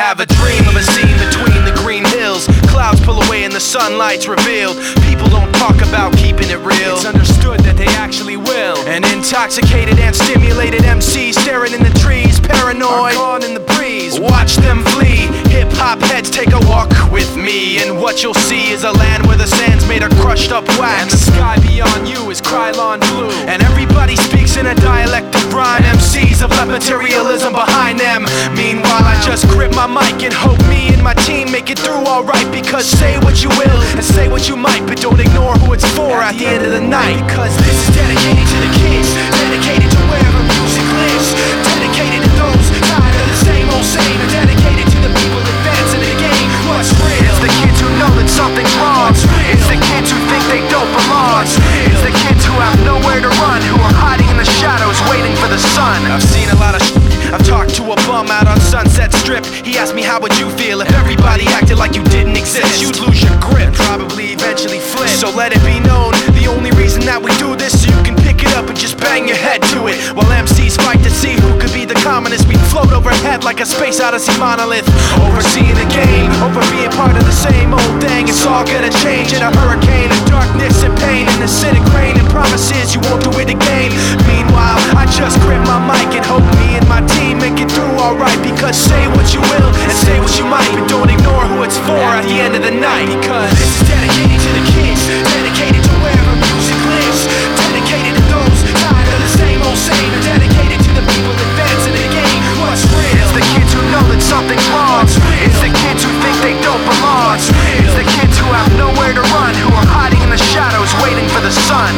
have a dream of a scene between the green hills. Clouds pull away and the sunlight's revealed. People don't talk about keeping it real. It's understood that they actually will. An intoxicated and stimulated MC staring in the trees, paranoid. gone in the breeze. Watch them flee. Hip hop heads take a walk with me, and what you'll see is a land where the sand's made of crushed up wax. And the sky beyond you is Krylon blue. And everybody speaks in a dialect of rhyme. MCs have left materialism behind them. Meanwhile, I just grip my mic and hope me and my team make it through alright. Because say what you will and say what you might, but don't ignore who it's for at the end of the night. Because this is dedicated to the kids, dedicated to wherever music lives, dedicated to those tired of the same old same, and dedicated to the people advancing the game. What's real? It's the kids who know that something's wrong. It's the kids who think they don't belong. It's the kids who have nowhere to run, who are hiding in the shadows, the sun. I've seen a lot of. Sh- I've talked to a bum out on Sunset Strip. He asked me how would you feel if everybody acted like you didn't exist. You'd lose your grip, probably eventually flip. So let it be known, the only reason that we do this so you can pick it up and just bang your head to it. While MCs fight to see who could be the commonest, we float overhead like a space odyssey monolith. Overseeing the game, over being part of the same old thing. It's all gonna change in a hurricane of darkness and pain and acidic rain and promises you won't do it again. You will and say what you might, but don't ignore who it's for at the end of the night. Because this is dedicated to the kids, dedicated to wherever music lives, dedicated to those tired of the same old same, and dedicated to the people advancing the game. What's real? It's the kids who know that something's wrong. It's the kids who think they don't belong. It's the kids who have nowhere to run, who are hiding in the shadows, waiting for the sun.